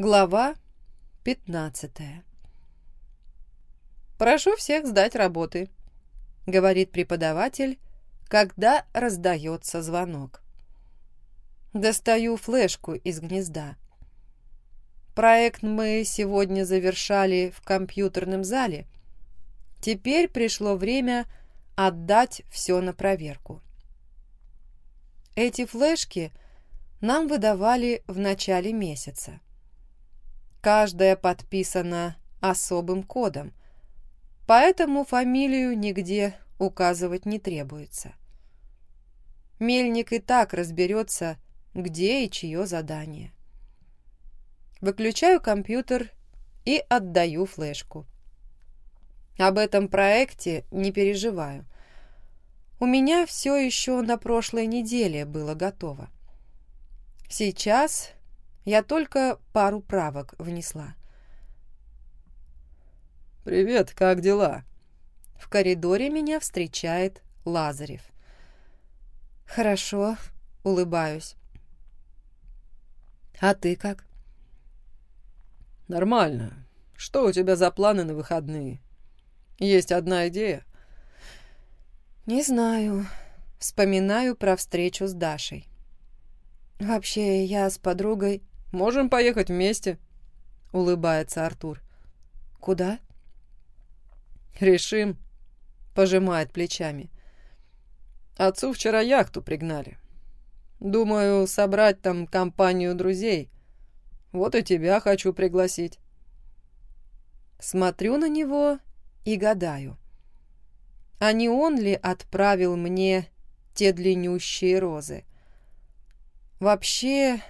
Глава 15 «Прошу всех сдать работы», — говорит преподаватель, когда раздается звонок. Достаю флешку из гнезда. Проект мы сегодня завершали в компьютерном зале. Теперь пришло время отдать все на проверку. Эти флешки нам выдавали в начале месяца. Каждая подписана особым кодом, поэтому фамилию нигде указывать не требуется. Мельник и так разберется, где и чье задание. Выключаю компьютер и отдаю флешку. Об этом проекте не переживаю. У меня все еще на прошлой неделе было готово. Сейчас я только пару правок внесла. «Привет, как дела?» В коридоре меня встречает Лазарев. «Хорошо», — улыбаюсь. «А ты как?» «Нормально. Что у тебя за планы на выходные? Есть одна идея?» «Не знаю. Вспоминаю про встречу с Дашей. Вообще, я с подругой Можем поехать вместе», — улыбается Артур. «Куда?» «Решим», — пожимает плечами. «Отцу вчера яхту пригнали. Думаю, собрать там компанию друзей. Вот и тебя хочу пригласить». Смотрю на него и гадаю. А не он ли отправил мне те длиннющие розы? Вообще,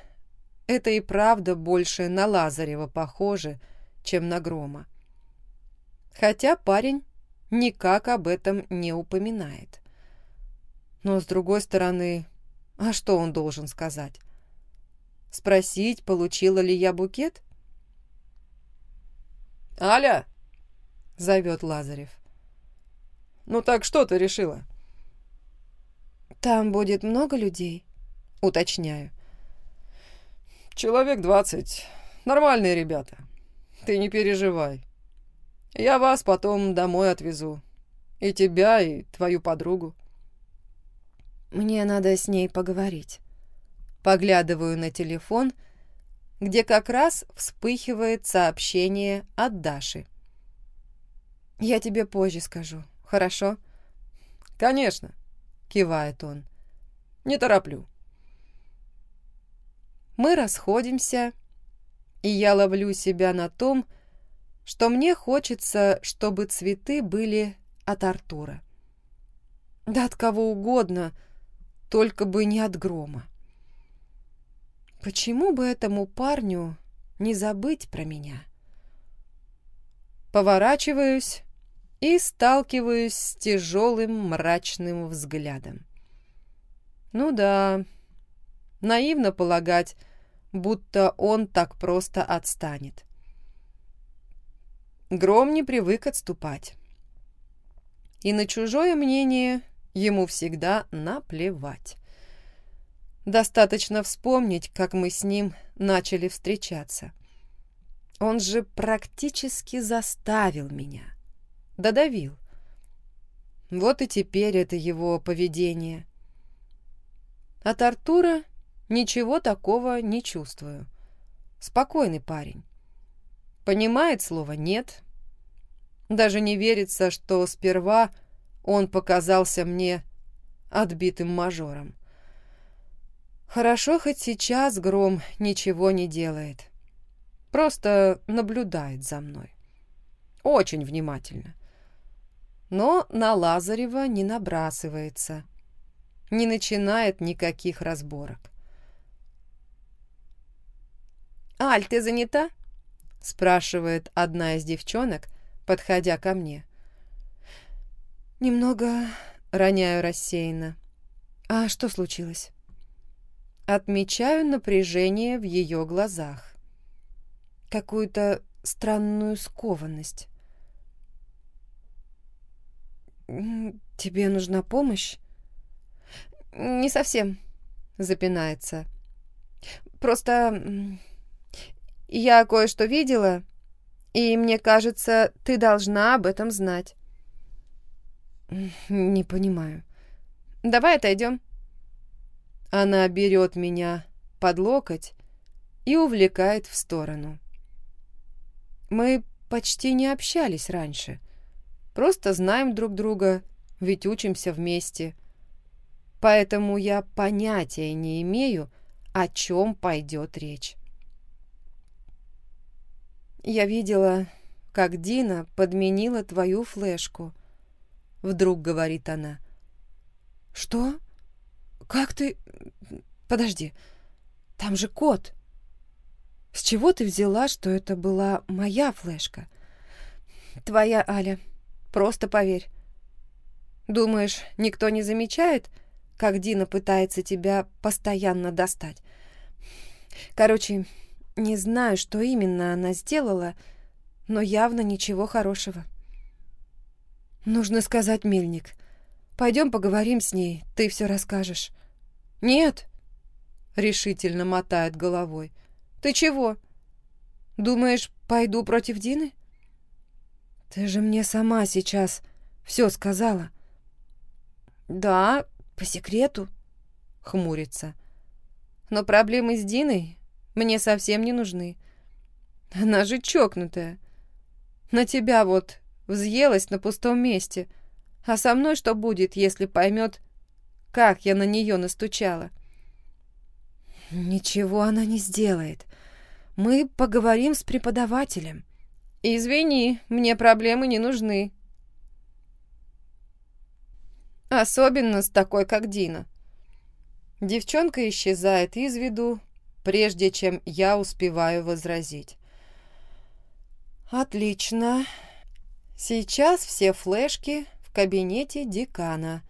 это и правда больше на Лазарева похоже, чем на Грома. Хотя парень никак об этом не упоминает. Но, с другой стороны, а что он должен сказать? Спросить, получила ли я букет? «Аля!» — зовет Лазарев. «Ну так что ты решила?» «Там будет много людей?» — уточняю. Человек двадцать. Нормальные ребята. Ты не переживай. Я вас потом домой отвезу. И тебя, и твою подругу. Мне надо с ней поговорить. Поглядываю на телефон, где как раз вспыхивает сообщение от Даши. «Я тебе позже скажу, хорошо?» «Конечно», — кивает он. «Не тороплю». Мы расходимся, и я ловлю себя на том, что мне хочется, чтобы цветы были от Артура. Да от кого угодно, только бы не от грома. Почему бы этому парню не забыть про меня? Поворачиваюсь и сталкиваюсь с тяжелым мрачным взглядом. Ну да, наивно полагать, будто он так просто отстанет. Гром не привык отступать. И на чужое мнение ему всегда наплевать. Достаточно вспомнить, как мы с ним начали встречаться. Он же практически заставил меня. Додавил. Вот и теперь это его поведение. От Артура Ничего такого не чувствую. Спокойный парень. Понимает слово «нет». Даже не верится, что сперва он показался мне отбитым мажором. Хорошо, хоть сейчас Гром ничего не делает. Просто наблюдает за мной. Очень внимательно. Но на Лазарева не набрасывается. Не начинает никаких разборок. «Аль, ты занята?» — спрашивает одна из девчонок, подходя ко мне. «Немного...» — роняю рассеянно. «А что случилось?» Отмечаю напряжение в ее глазах. Какую-то странную скованность. «Тебе нужна помощь?» «Не совсем», — запинается. «Просто Я кое-что видела, и мне кажется, ты должна об этом знать». «Не понимаю». «Давай отойдем». Она берет меня под локоть и увлекает в сторону. Мы почти не общались раньше. Просто знаем друг друга, ведь учимся вместе. Поэтому я понятия не имею, о чем пойдет речь. Я видела, как Дина подменила твою флешку. Вдруг говорит она. Что? Как ты... Подожди, там же код. С чего ты взяла, что это была моя флешка? Твоя, Аля. Просто поверь. Думаешь, никто не замечает, как Дина пытается тебя постоянно достать? Короче, не знаю, что именно она сделала, но явно ничего хорошего. Нужно сказать Мельник. Пойдем поговорим с ней, ты все расскажешь. Нет, решительно мотает головой. Ты чего? Думаешь, пойду против Дины? Ты же мне сама сейчас все сказала. Да, по секрету, хмурится. Но проблемы с Диной мне совсем не нужны. Она же чокнутая. На тебя вот взъелась на пустом месте. А со мной что будет, если поймет, как я на нее настучала? Ничего она не сделает. Мы поговорим с преподавателем. Извини, мне проблемы не нужны. Особенно с такой, как Дина. Девчонка исчезает из виду, прежде чем я успеваю возразить. Отлично. Сейчас все флешки в кабинете декана.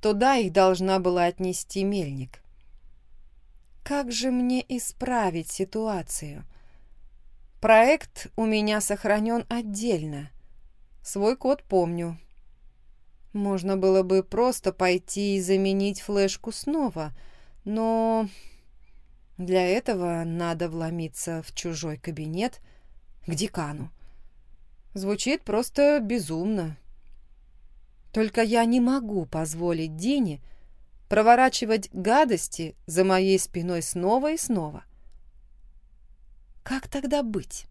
Туда их должна была отнести мельник. Как же мне исправить ситуацию? Проект у меня сохранен отдельно. Свой код помню. Можно было бы просто пойти и заменить флешку снова, но для этого надо вломиться в чужой кабинет к декану. Звучит просто безумно. Только я не могу позволить Дине проворачивать гадости за моей спиной снова и снова. Как тогда быть?